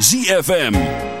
ZFM.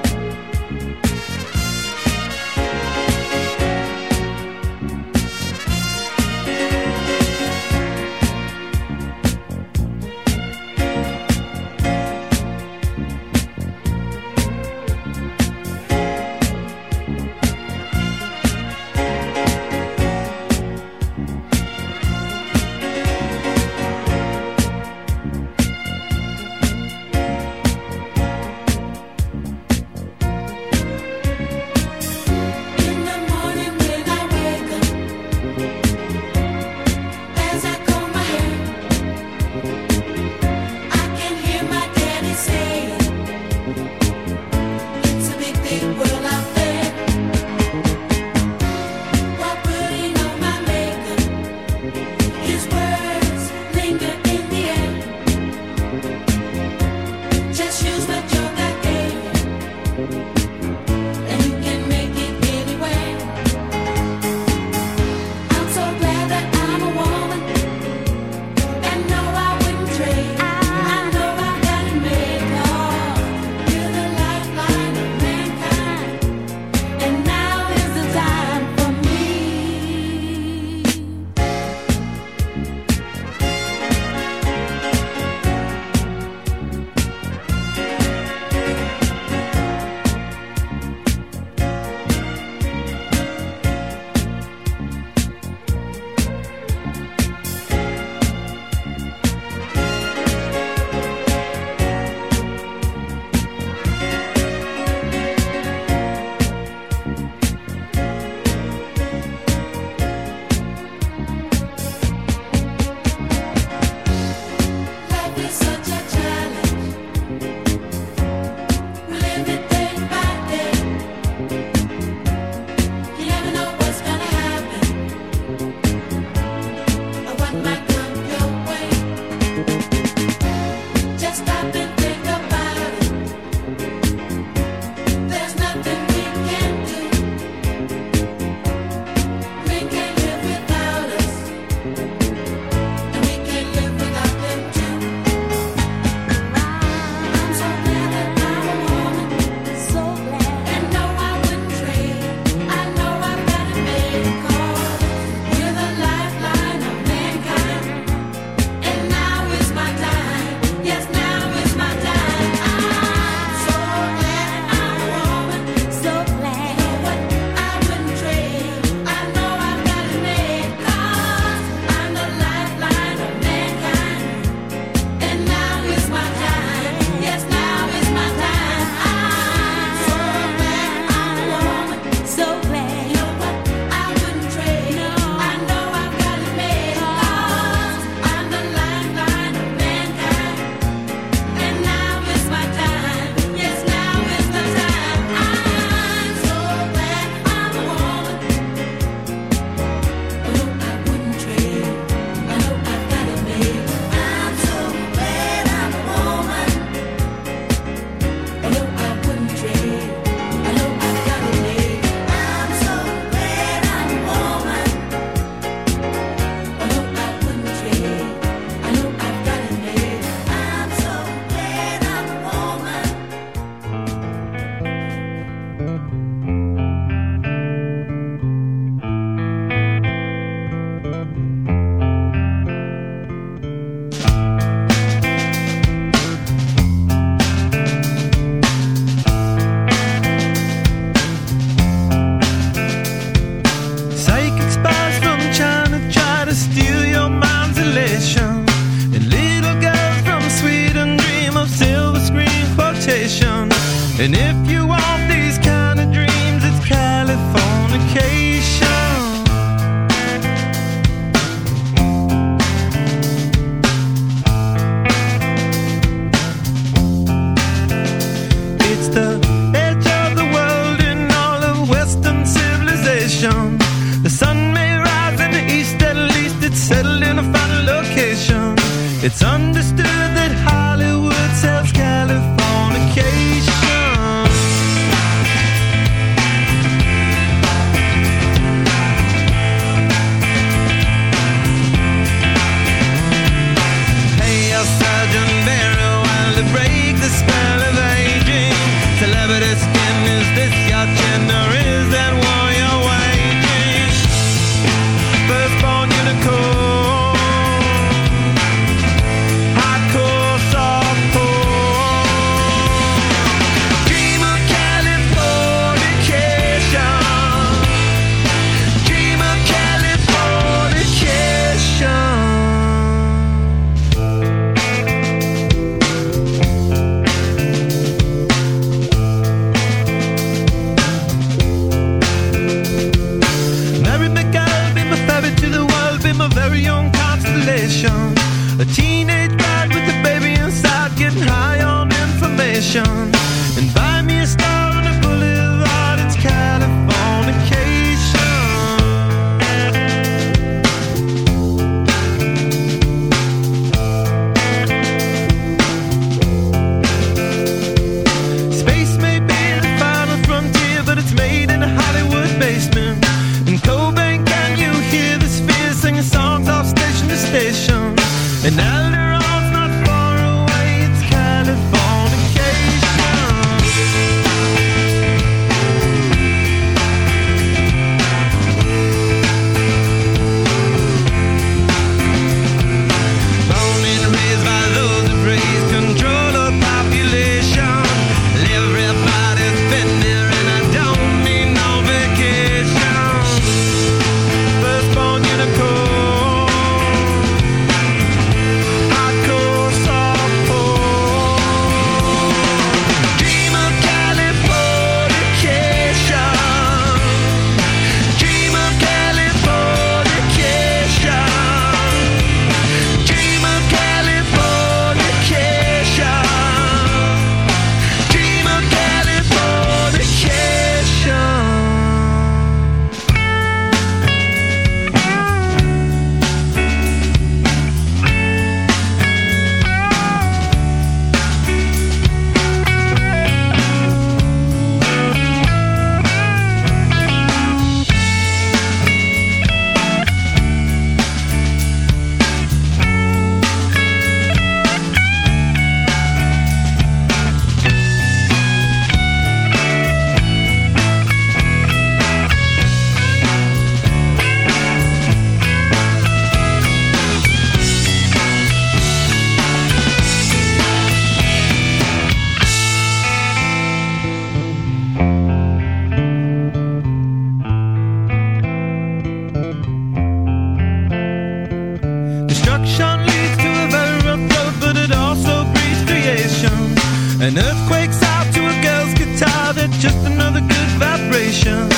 An earthquake's out to a girl's guitar. They're just another good vibration.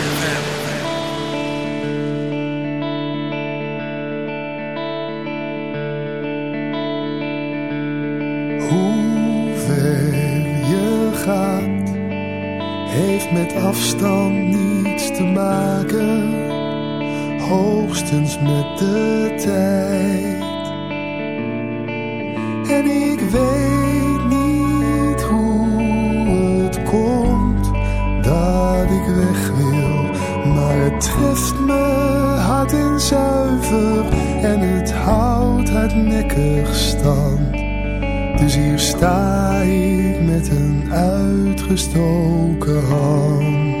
uitgestoken hand.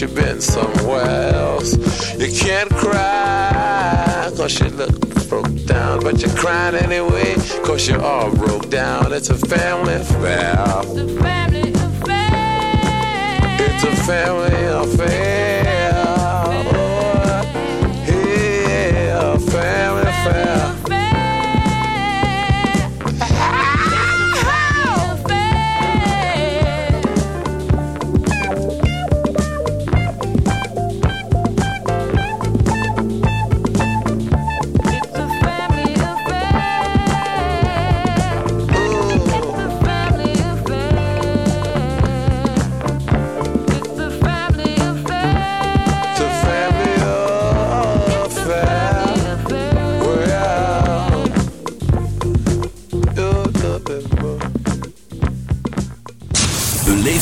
You've been somewhere else. You can't cry cause you look broke down. But you're crying anyway cause you're all broke down. It's a family affair. It's a family affair. It's a family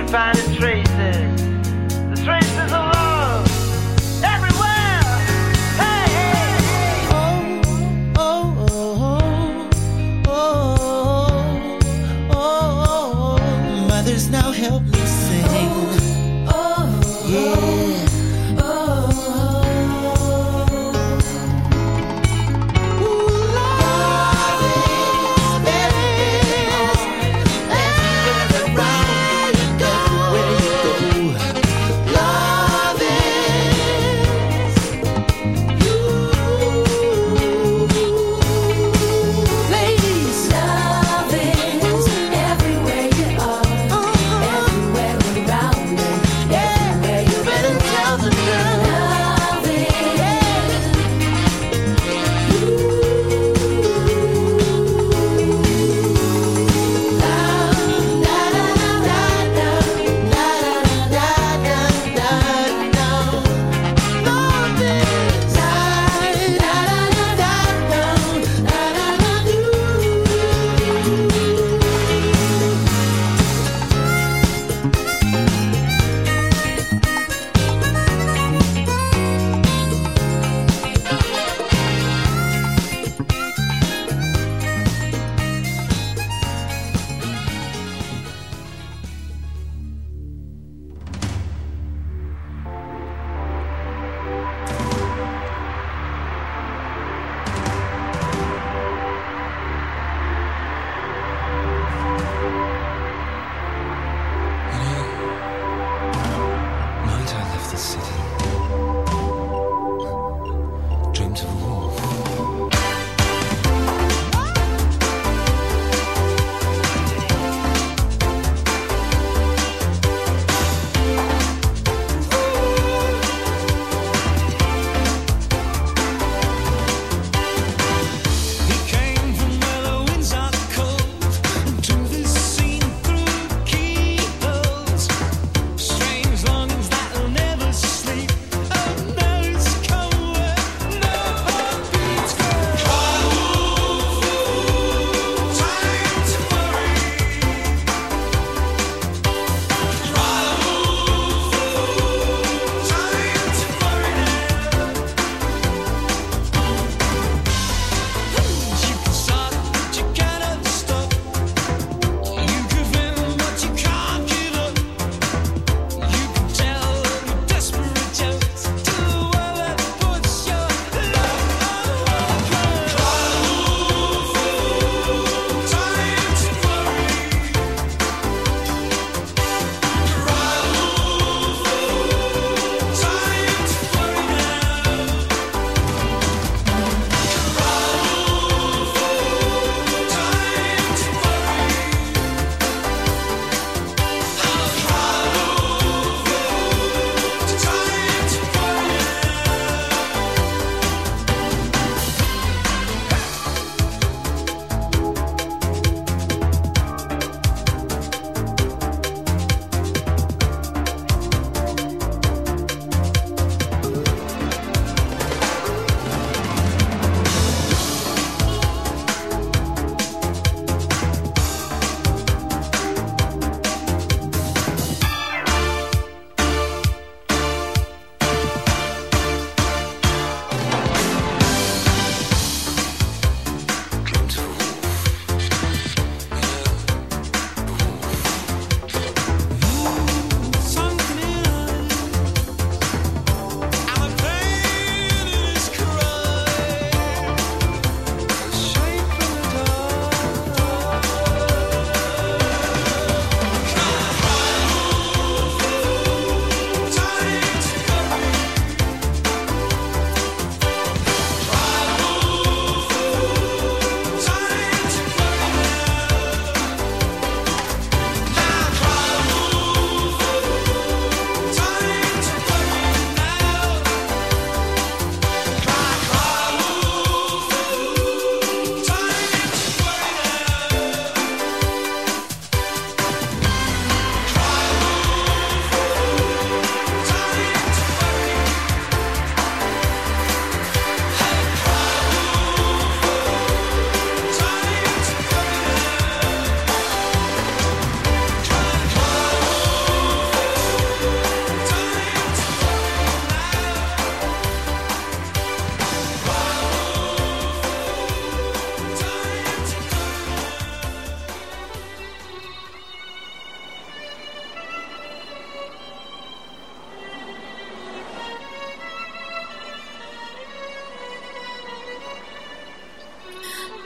can find a trail.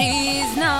she's not.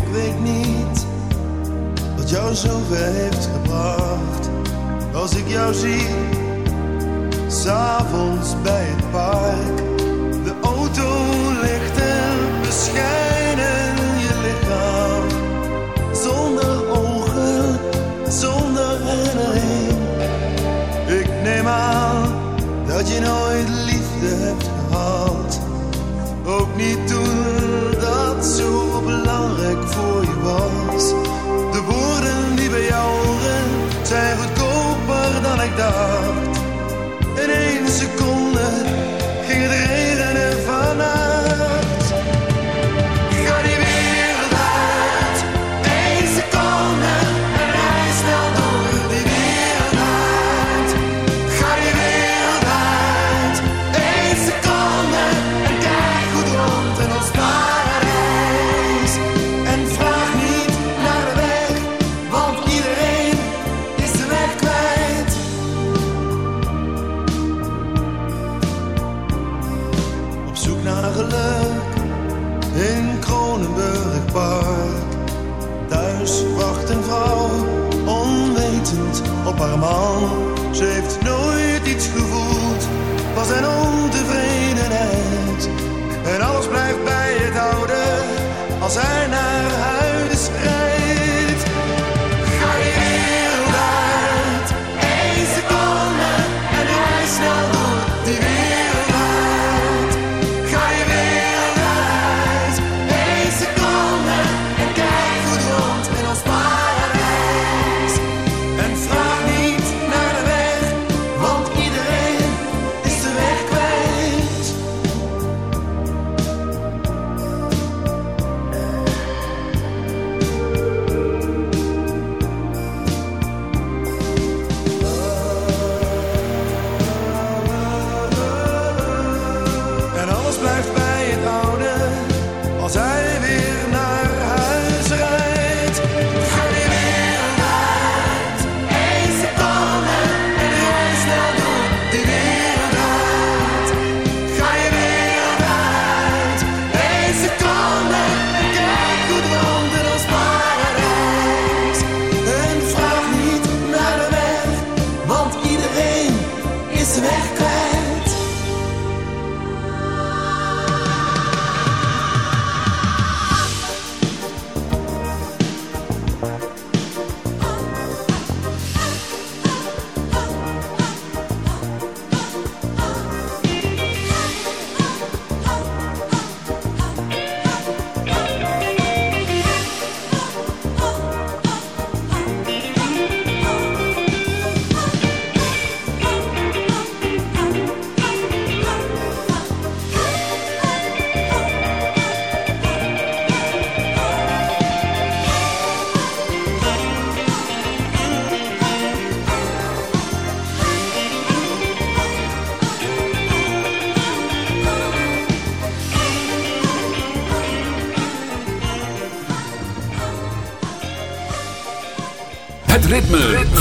Ik weet niet wat jou zover heeft gebracht. Als ik jou zie, s'avonds bij het park, de auto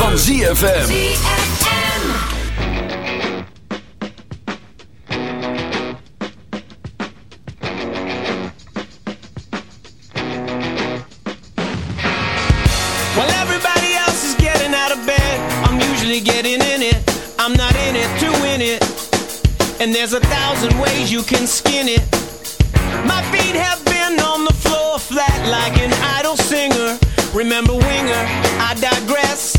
van ZFM. Well, everybody else is getting out of bed. I'm usually getting in it. I'm not in it to win it. And there's a thousand ways you can skin it. My feet have been on the floor flat like an idle singer. Remember Winger, I digress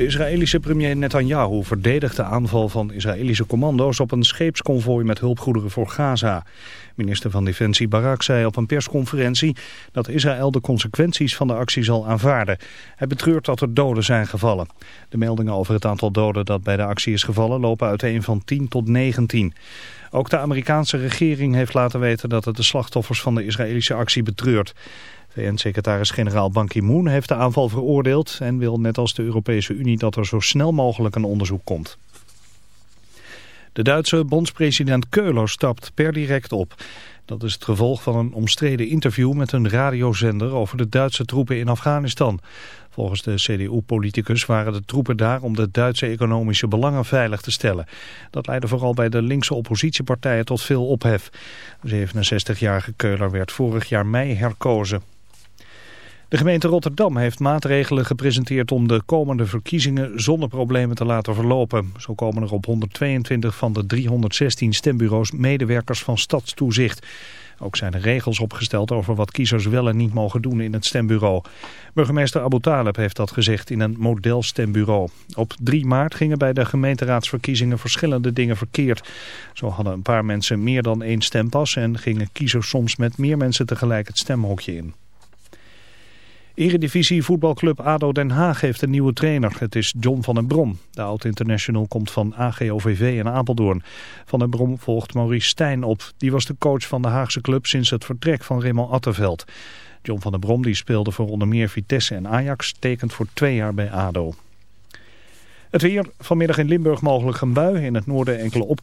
De Israëlische premier Netanyahu verdedigt de aanval van Israëlische commando's op een scheepsconvooi met hulpgoederen voor Gaza. Minister van Defensie Barak zei op een persconferentie dat Israël de consequenties van de actie zal aanvaarden. Hij betreurt dat er doden zijn gevallen. De meldingen over het aantal doden dat bij de actie is gevallen lopen uiteen van 10 tot 19. Ook de Amerikaanse regering heeft laten weten dat het de slachtoffers van de Israëlische actie betreurt. VN-secretaris-generaal Ban Ki-moon heeft de aanval veroordeeld en wil net als de Europese Unie dat er zo snel mogelijk een onderzoek komt. De Duitse bondspresident Keuler stapt per direct op. Dat is het gevolg van een omstreden interview met een radiozender over de Duitse troepen in Afghanistan. Volgens de CDU-politicus waren de troepen daar om de Duitse economische belangen veilig te stellen. Dat leidde vooral bij de linkse oppositiepartijen tot veel ophef. De 67-jarige Keuler werd vorig jaar mei herkozen. De gemeente Rotterdam heeft maatregelen gepresenteerd om de komende verkiezingen zonder problemen te laten verlopen. Zo komen er op 122 van de 316 stembureaus medewerkers van stadstoezicht. Ook zijn er regels opgesteld over wat kiezers wel en niet mogen doen in het stembureau. Burgemeester Abu Taleb heeft dat gezegd in een modelstembureau. Op 3 maart gingen bij de gemeenteraadsverkiezingen verschillende dingen verkeerd. Zo hadden een paar mensen meer dan één stempas en gingen kiezers soms met meer mensen tegelijk het stemhokje in. Eredivisie voetbalclub ADO Den Haag heeft een nieuwe trainer. Het is John van den Brom. De oud-international komt van AGOVV in Apeldoorn. Van den Brom volgt Maurice Stijn op. Die was de coach van de Haagse club sinds het vertrek van Raymond Attenveld. John van den Brom die speelde voor onder meer Vitesse en Ajax, tekent voor twee jaar bij ADO. Het weer, vanmiddag in Limburg mogelijk een bui, in het noorden enkele op.